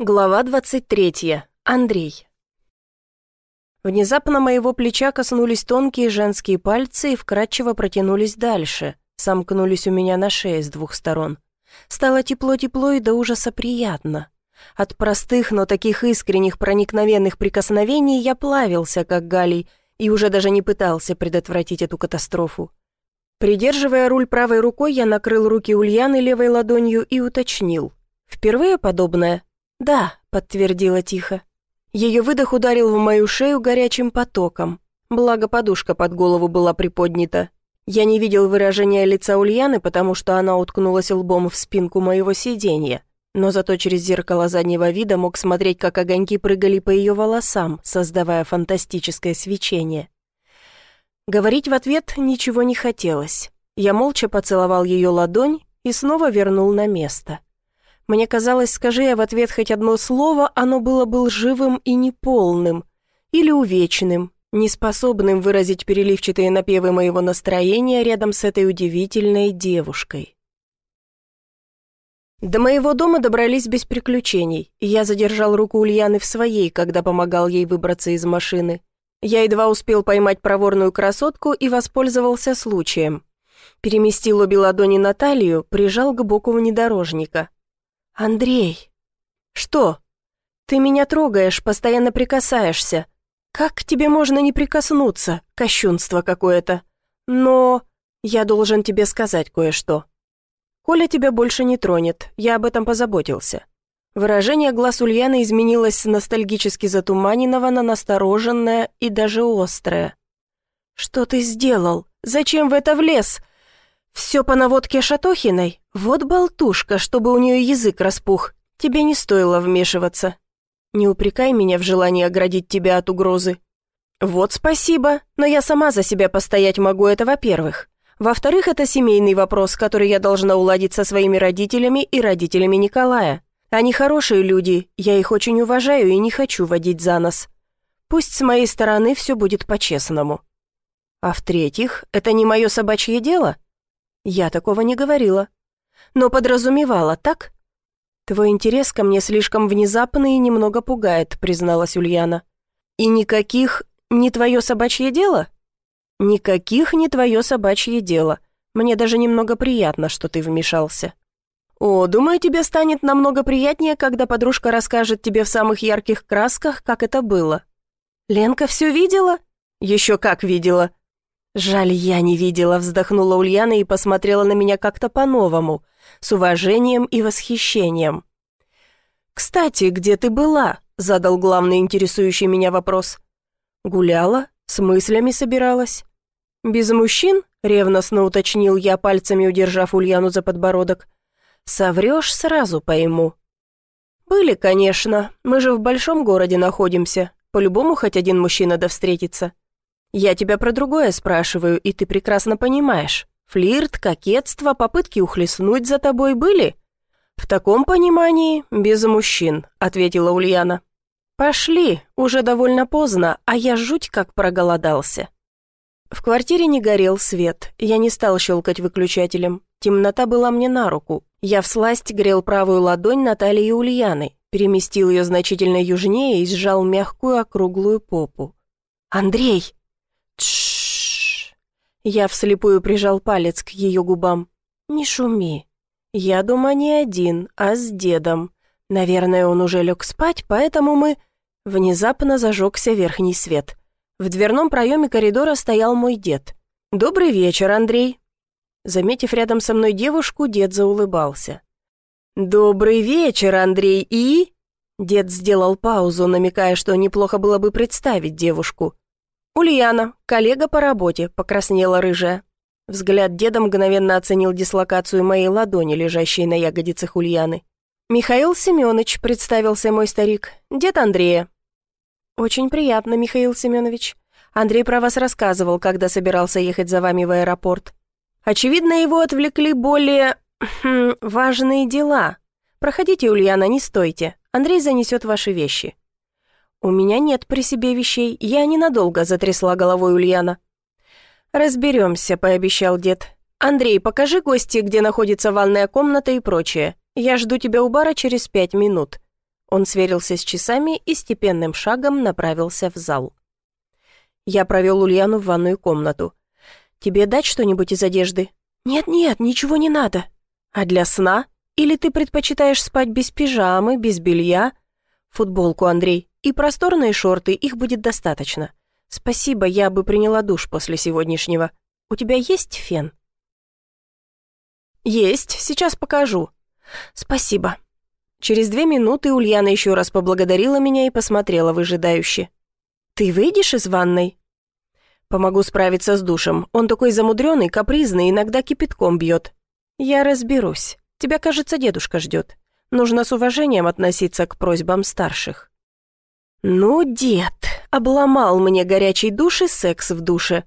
Глава 23. Андрей. Внезапно моего плеча коснулись тонкие женские пальцы и вкрадчиво протянулись дальше, сомкнулись у меня на шее с двух сторон. Стало тепло-тепло и до ужаса приятно. От простых, но таких искренних проникновенных прикосновений я плавился, как галей, и уже даже не пытался предотвратить эту катастрофу. Придерживая руль правой рукой, я накрыл руки Ульяны левой ладонью и уточнил. «Впервые подобное?» «Да», — подтвердила тихо. Ее выдох ударил в мою шею горячим потоком. Благо подушка под голову была приподнята. Я не видел выражения лица Ульяны, потому что она уткнулась лбом в спинку моего сиденья. Но зато через зеркало заднего вида мог смотреть, как огоньки прыгали по ее волосам, создавая фантастическое свечение. Говорить в ответ ничего не хотелось. Я молча поцеловал ее ладонь и снова вернул на место. Мне казалось, скажи я в ответ хоть одно слово, оно было бы лживым и неполным, или увечным, неспособным выразить переливчатые напевы моего настроения рядом с этой удивительной девушкой. До моего дома добрались без приключений, я задержал руку Ульяны в своей, когда помогал ей выбраться из машины. Я едва успел поймать проворную красотку и воспользовался случаем. Переместил обе ладони на талию, прижал к боку внедорожника. «Андрей!» «Что? Ты меня трогаешь, постоянно прикасаешься. Как к тебе можно не прикоснуться? Кощунство какое-то. Но я должен тебе сказать кое-что. Коля тебя больше не тронет, я об этом позаботился». Выражение глаз Ульяны изменилось с ностальгически затуманенного на настороженное и даже острое. «Что ты сделал? Зачем в это влез? «Все по наводке Шатохиной? Вот болтушка, чтобы у нее язык распух. Тебе не стоило вмешиваться. Не упрекай меня в желании оградить тебя от угрозы. Вот спасибо, но я сама за себя постоять могу, это во-первых. Во-вторых, это семейный вопрос, который я должна уладить со своими родителями и родителями Николая. Они хорошие люди, я их очень уважаю и не хочу водить за нос. Пусть с моей стороны все будет по-честному. А в-третьих, это не мое собачье дело?» Я такого не говорила. Но подразумевала, так? Твой интерес ко мне слишком внезапный и немного пугает, призналась Ульяна. И никаких не твое собачье дело? Никаких не твое собачье дело. Мне даже немного приятно, что ты вмешался. О, думаю, тебе станет намного приятнее, когда подружка расскажет тебе в самых ярких красках, как это было. Ленка все видела? Еще как видела. «Жаль, я не видела», — вздохнула Ульяна и посмотрела на меня как-то по-новому, с уважением и восхищением. «Кстати, где ты была?» — задал главный интересующий меня вопрос. «Гуляла? С мыслями собиралась?» «Без мужчин?» — ревностно уточнил я, пальцами удержав Ульяну за подбородок. «Соврешь, сразу пойму». «Были, конечно. Мы же в большом городе находимся. По-любому хоть один мужчина да встретится». Я тебя про другое спрашиваю, и ты прекрасно понимаешь. Флирт, кокетство, попытки ухлестнуть за тобой были?» «В таком понимании, без мужчин», — ответила Ульяна. «Пошли, уже довольно поздно, а я жуть как проголодался». В квартире не горел свет, я не стал щелкать выключателем. Темнота была мне на руку. Я всласть грел правую ладонь Натальи Ульяны, переместил ее значительно южнее и сжал мягкую округлую попу. «Андрей!» Я вслепую прижал палец к ее губам. Не шуми. Я дома не один, а с дедом. Наверное, он уже лег спать, поэтому мы... Внезапно зажегся верхний свет. В дверном проеме коридора стоял мой дед. «Добрый вечер, Андрей». Заметив рядом со мной девушку, дед заулыбался. «Добрый вечер, Андрей, и...» Дед сделал паузу, намекая, что неплохо было бы представить девушку. «Ульяна, коллега по работе», — покраснела рыжая. Взгляд деда мгновенно оценил дислокацию моей ладони, лежащей на ягодицах Ульяны. «Михаил Семенович», — представился мой старик, — «дед Андрея». «Очень приятно, Михаил Семенович. Андрей про вас рассказывал, когда собирался ехать за вами в аэропорт. Очевидно, его отвлекли более... Хм, важные дела. Проходите, Ульяна, не стойте. Андрей занесет ваши вещи». «У меня нет при себе вещей, я ненадолго», — затрясла головой Ульяна. «Разберемся», — пообещал дед. «Андрей, покажи гости, где находится ванная комната и прочее. Я жду тебя у бара через пять минут». Он сверился с часами и степенным шагом направился в зал. Я провел Ульяну в ванную комнату. «Тебе дать что-нибудь из одежды?» «Нет-нет, ничего не надо». «А для сна? Или ты предпочитаешь спать без пижамы, без белья?» «Футболку, Андрей, и просторные шорты, их будет достаточно. Спасибо, я бы приняла душ после сегодняшнего. У тебя есть фен?» «Есть, сейчас покажу». «Спасибо». Через две минуты Ульяна еще раз поблагодарила меня и посмотрела выжидающе. «Ты выйдешь из ванной?» «Помогу справиться с душем. Он такой замудренный, капризный, иногда кипятком бьет». «Я разберусь. Тебя, кажется, дедушка ждет. Нужно с уважением относиться к просьбам старших». «Ну, дед, обломал мне горячий душ и секс в душе».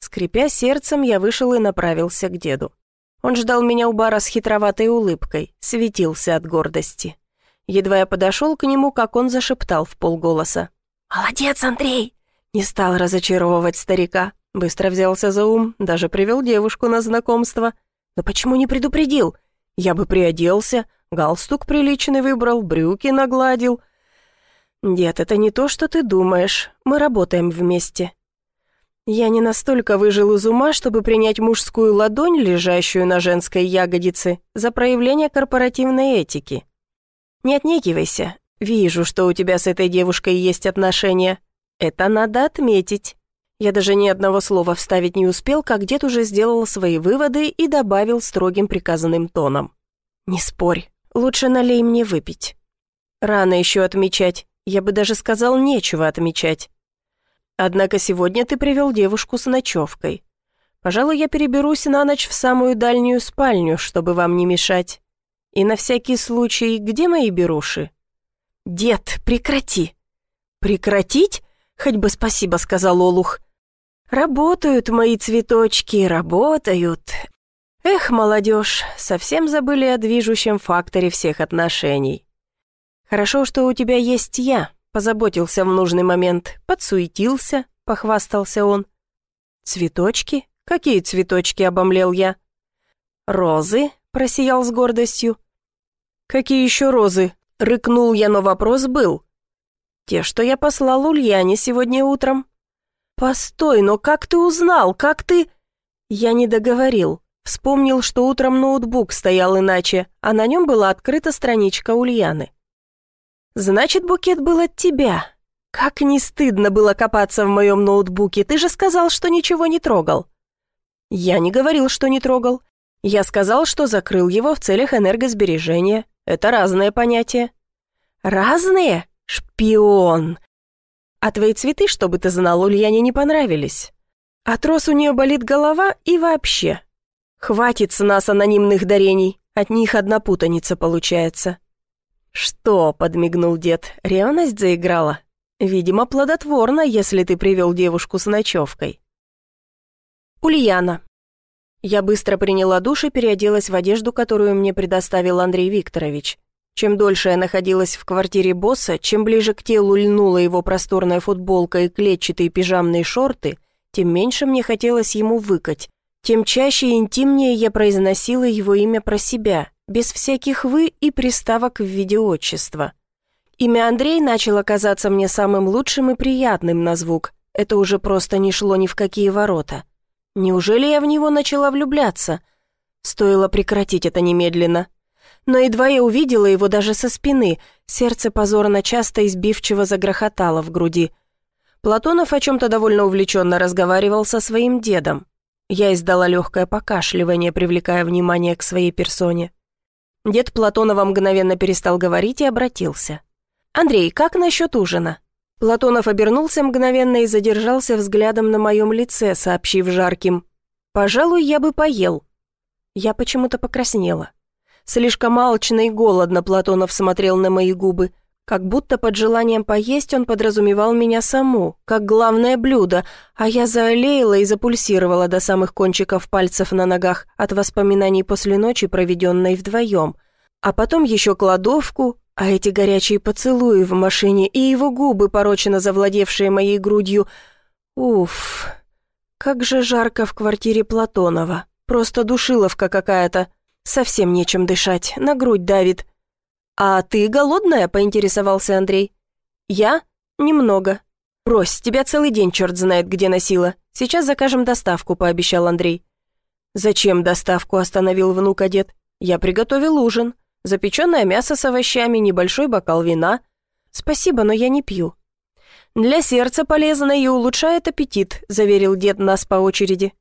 Скрипя сердцем, я вышел и направился к деду. Он ждал меня у бара с хитроватой улыбкой, светился от гордости. Едва я подошел к нему, как он зашептал в полголоса. «Молодец, Андрей!» Не стал разочаровывать старика. Быстро взялся за ум, даже привел девушку на знакомство. «Но почему не предупредил? Я бы приоделся, галстук приличный выбрал, брюки нагладил». «Дед, это не то, что ты думаешь. Мы работаем вместе. Я не настолько выжил из ума, чтобы принять мужскую ладонь, лежащую на женской ягодице, за проявление корпоративной этики. Не отнекивайся. Вижу, что у тебя с этой девушкой есть отношения. Это надо отметить. Я даже ни одного слова вставить не успел, как дед уже сделал свои выводы и добавил строгим приказанным тоном. «Не спорь, лучше налей мне выпить. Рано еще отмечать, я бы даже сказал, нечего отмечать. Однако сегодня ты привел девушку с ночевкой. Пожалуй, я переберусь на ночь в самую дальнюю спальню, чтобы вам не мешать. И на всякий случай, где мои беруши?» «Дед, прекрати!» «Прекратить? Хоть бы спасибо», — сказал Олух. «Работают мои цветочки, работают. Эх, молодежь, совсем забыли о движущем факторе всех отношений. Хорошо, что у тебя есть я, Позаботился в нужный момент, подсуетился, похвастался он. «Цветочки? Какие цветочки?» — обомлел я. «Розы?» — просиял с гордостью. «Какие еще розы?» — рыкнул я, но вопрос был. «Те, что я послал Ульяне сегодня утром». «Постой, но как ты узнал? Как ты...» Я не договорил. Вспомнил, что утром ноутбук стоял иначе, а на нем была открыта страничка Ульяны. «Значит, букет был от тебя. Как не стыдно было копаться в моем ноутбуке, ты же сказал, что ничего не трогал». «Я не говорил, что не трогал. Я сказал, что закрыл его в целях энергосбережения. Это разное понятие». «Разные? Шпион!» «А твои цветы, чтобы ты знал, Ульяне не понравились. От роз у нее болит голова и вообще. Хватит с нас анонимных дарений, от них одна путаница получается». «Что?» — подмигнул дед. «Ревность заиграла? Видимо, плодотворно, если ты привел девушку с ночевкой». Ульяна. Я быстро приняла душ и переоделась в одежду, которую мне предоставил Андрей Викторович. Чем дольше я находилась в квартире босса, чем ближе к телу льнула его просторная футболка и клетчатые пижамные шорты, тем меньше мне хотелось ему выкать, тем чаще и интимнее я произносила его имя про себя, без всяких «вы» и приставок в виде отчества. Имя Андрей начало казаться мне самым лучшим и приятным на звук. Это уже просто не шло ни в какие ворота. Неужели я в него начала влюбляться? Стоило прекратить это немедленно. Но едва я увидела его даже со спины, сердце позорно часто избивчиво загрохотало в груди. Платонов о чем-то довольно увлеченно разговаривал со своим дедом. Я издала легкое покашливание, привлекая внимание к своей персоне. Дед Платонова мгновенно перестал говорить и обратился. «Андрей, как насчет ужина?» Платонов обернулся мгновенно и задержался взглядом на моем лице, сообщив жарким. «Пожалуй, я бы поел». Я почему-то покраснела. Слишком алчно и голодно Платонов смотрел на мои губы, как будто под желанием поесть он подразумевал меня саму, как главное блюдо, а я заолеяла и запульсировала до самых кончиков пальцев на ногах от воспоминаний после ночи, проведенной вдвоем. А потом еще кладовку, а эти горячие поцелуи в машине и его губы, порочно завладевшие моей грудью. Уф, как же жарко в квартире Платонова. Просто душиловка какая-то. Совсем нечем дышать, на грудь давит. «А ты голодная?» — поинтересовался Андрей. «Я? Немного. Брось, тебя целый день черт знает где носила. Сейчас закажем доставку», — пообещал Андрей. «Зачем доставку?» — остановил внука дед. «Я приготовил ужин. Запеченное мясо с овощами, небольшой бокал вина. Спасибо, но я не пью». «Для сердца полезно и улучшает аппетит», — заверил дед нас по очереди.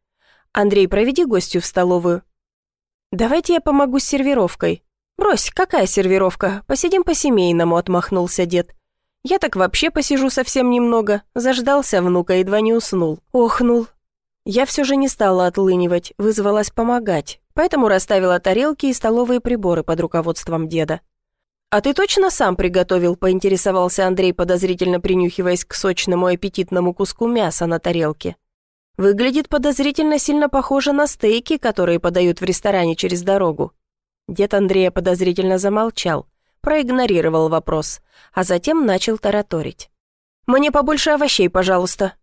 «Андрей, проведи гостю в столовую». «Давайте я помогу с сервировкой». «Брось, какая сервировка? Посидим по-семейному», — отмахнулся дед. «Я так вообще посижу совсем немного». Заждался внука, едва не уснул. Охнул. Я все же не стала отлынивать, вызвалась помогать, поэтому расставила тарелки и столовые приборы под руководством деда. «А ты точно сам приготовил?» – поинтересовался Андрей, подозрительно принюхиваясь к сочному и аппетитному куску мяса на тарелке. «Выглядит подозрительно сильно похоже на стейки, которые подают в ресторане через дорогу». Дед Андрея подозрительно замолчал, проигнорировал вопрос, а затем начал тараторить. «Мне побольше овощей, пожалуйста.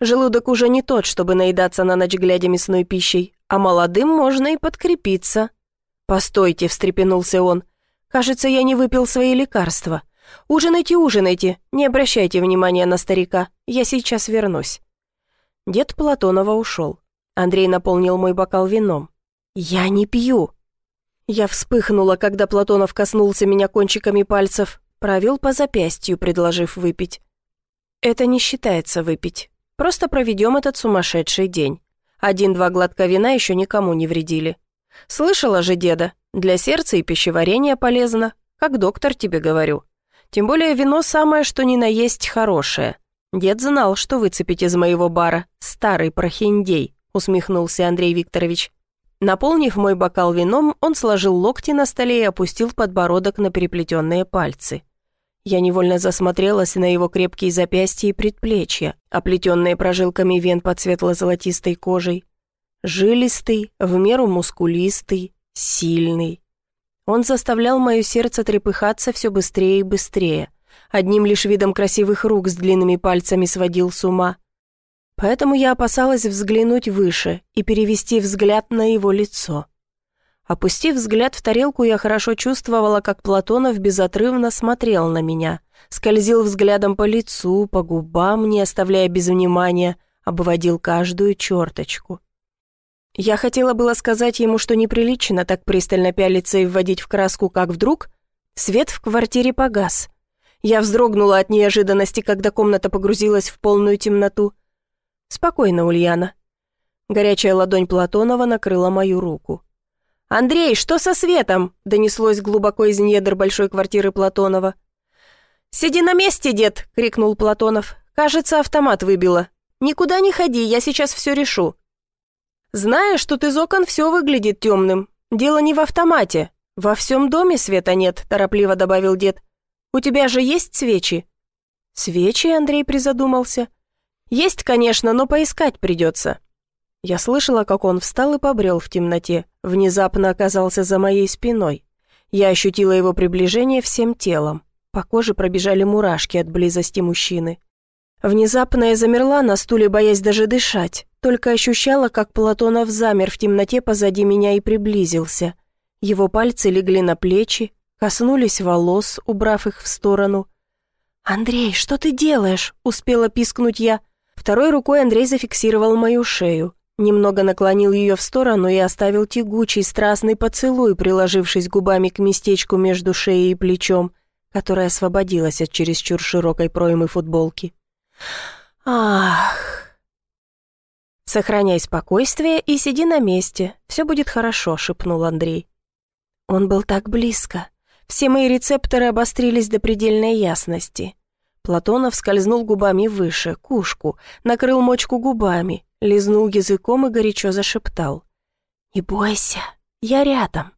Желудок уже не тот, чтобы наедаться на ночь глядя мясной пищей, а молодым можно и подкрепиться». «Постойте», — встрепенулся он, Кажется, я не выпил свои лекарства. Ужинайте, ужинайте, не обращайте внимания на старика, я сейчас вернусь». Дед Платонова ушел. Андрей наполнил мой бокал вином. «Я не пью». Я вспыхнула, когда Платонов коснулся меня кончиками пальцев, провел по запястью, предложив выпить. «Это не считается выпить. Просто проведем этот сумасшедший день. Один-два глотка вина еще никому не вредили. Слышала же деда, для сердца и пищеварения полезно, как доктор тебе говорю. Тем более вино самое, что ни на есть хорошее. Дед знал, что выцепить из моего бара старый прохиндей, усмехнулся Андрей Викторович. Наполнив мой бокал вином, он сложил локти на столе и опустил подбородок на переплетенные пальцы. Я невольно засмотрелась на его крепкие запястья и предплечья, оплетенные прожилками вен под светло-золотистой кожей. Жилистый, в меру мускулистый, сильный. Он заставлял мое сердце трепыхаться все быстрее и быстрее. Одним лишь видом красивых рук с длинными пальцами сводил с ума. Поэтому я опасалась взглянуть выше и перевести взгляд на его лицо. Опустив взгляд в тарелку, я хорошо чувствовала, как Платонов безотрывно смотрел на меня, скользил взглядом по лицу, по губам, не оставляя без внимания, обводил каждую черточку. Я хотела было сказать ему, что неприлично так пристально пялиться и вводить в краску, как вдруг свет в квартире погас. Я вздрогнула от неожиданности, когда комната погрузилась в полную темноту. «Спокойно, Ульяна». Горячая ладонь Платонова накрыла мою руку. «Андрей, что со светом?» — донеслось глубоко из недр большой квартиры Платонова. «Сиди на месте, дед!» — крикнул Платонов. «Кажется, автомат выбило. Никуда не ходи, я сейчас все решу». Зная, что из окон все выглядит темным. Дело не в автомате. Во всем доме света нет», — торопливо добавил дед. «У тебя же есть свечи?» «Свечи?» — Андрей призадумался. «Есть, конечно, но поискать придется». Я слышала, как он встал и побрел в темноте. Внезапно оказался за моей спиной. Я ощутила его приближение всем телом. По коже пробежали мурашки от близости мужчины. Внезапно я замерла на стуле, боясь даже дышать. Только ощущала, как Платонов замер в темноте позади меня и приблизился. Его пальцы легли на плечи, коснулись волос, убрав их в сторону. «Андрей, что ты делаешь?» — успела пискнуть я. Второй рукой Андрей зафиксировал мою шею, немного наклонил ее в сторону и оставил тягучий страстный поцелуй, приложившись губами к местечку между шеей и плечом, которое освободилось от чересчур широкой проймы футболки. «Ах!» «Сохраняй спокойствие и сиди на месте, все будет хорошо», — шепнул Андрей. Он был так близко. Все мои рецепторы обострились до предельной ясности. Платонов скользнул губами выше, к ушку, накрыл мочку губами, лизнул языком и горячо зашептал. «Не бойся, я рядом».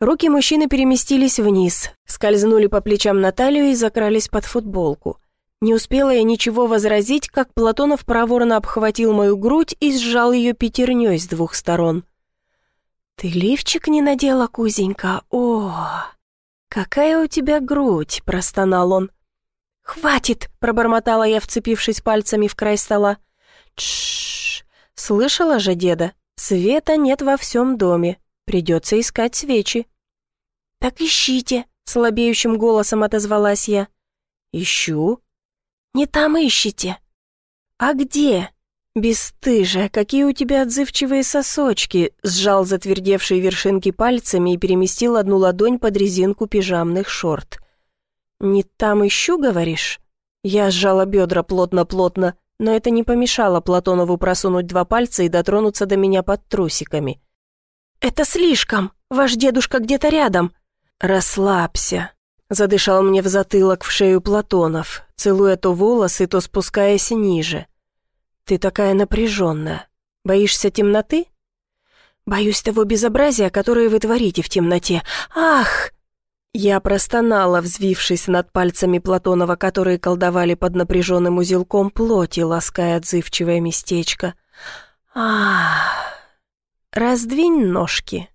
Руки мужчины переместились вниз, скользнули по плечам на талию и закрались под футболку. Не успела я ничего возразить, как Платонов проворно обхватил мою грудь и сжал ее пятерней с двух сторон. «Ты лифчик не надела, кузенька? О, какая у тебя грудь!» – простонал он. «Хватит!» – пробормотала я, вцепившись пальцами в край стола. Тш, слышала же деда, света нет во всем доме, придется искать свечи. «Так ищите!» Слабеющим голосом отозвалась я. «Ищу». «Не там ищите». «А где?» «Бесстыжая, какие у тебя отзывчивые сосочки!» Сжал затвердевшие вершинки пальцами и переместил одну ладонь под резинку пижамных шорт. «Не там ищу, говоришь?» Я сжала бедра плотно-плотно, но это не помешало Платонову просунуть два пальца и дотронуться до меня под трусиками. «Это слишком! Ваш дедушка где-то рядом!» «Расслабься!» Задышал мне в затылок в шею Платонов, целуя то волосы, то спускаясь ниже. «Ты такая напряженная. Боишься темноты?» «Боюсь того безобразия, которое вы творите в темноте. Ах!» Я простонала, взвившись над пальцами Платонова, которые колдовали под напряженным узелком плоти, лаская отзывчивое местечко. «Ах!» «Раздвинь ножки»,